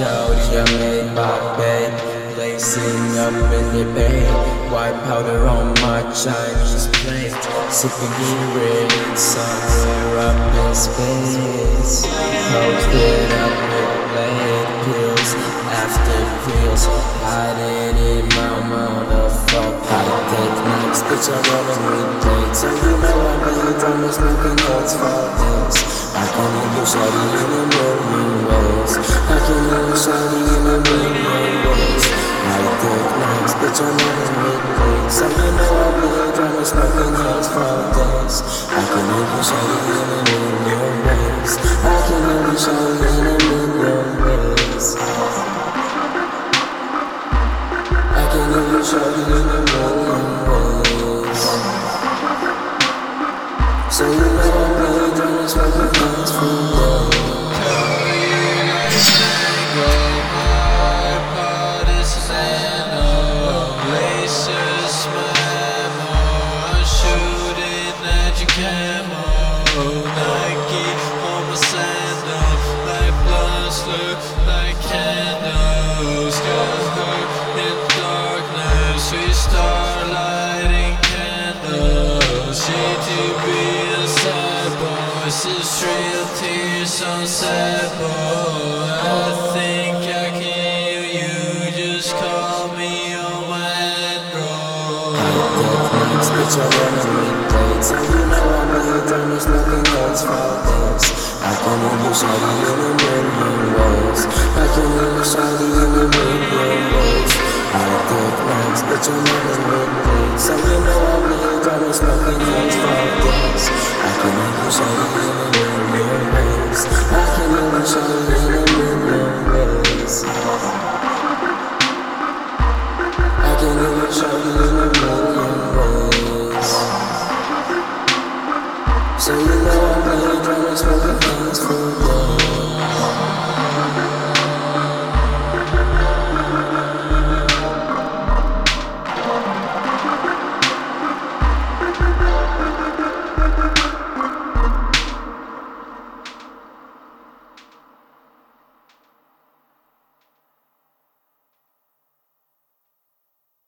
Shawty, I made my bed. Lacing up in the bed. White powder on my Chinese plate. Sipping red somewhere up in space. Posted up with blade pills. After pills. Hiding in my motherfucker. Take next. Bitch, I wanna meet dates. So you know I am I'm smoking nuts for this. I can leave you shawty bitch never mid-ways So you know here driving smoking hands for days I can leave you shawty in million ways I can leave you shawty in million ways I can leave you shawty in million ways So you know I'm really smoking guns for love. Is real tears on sad boy. I think I can hear you. Just call me on my Android. Next bitch, I wanna meet dates. You know I'm done with smoking for. I can hear you shawty in a ways. I can hear you shawty in million ways. I take names, bitch, I'm never meet dates. And you know I'm really done with smoking notes for days.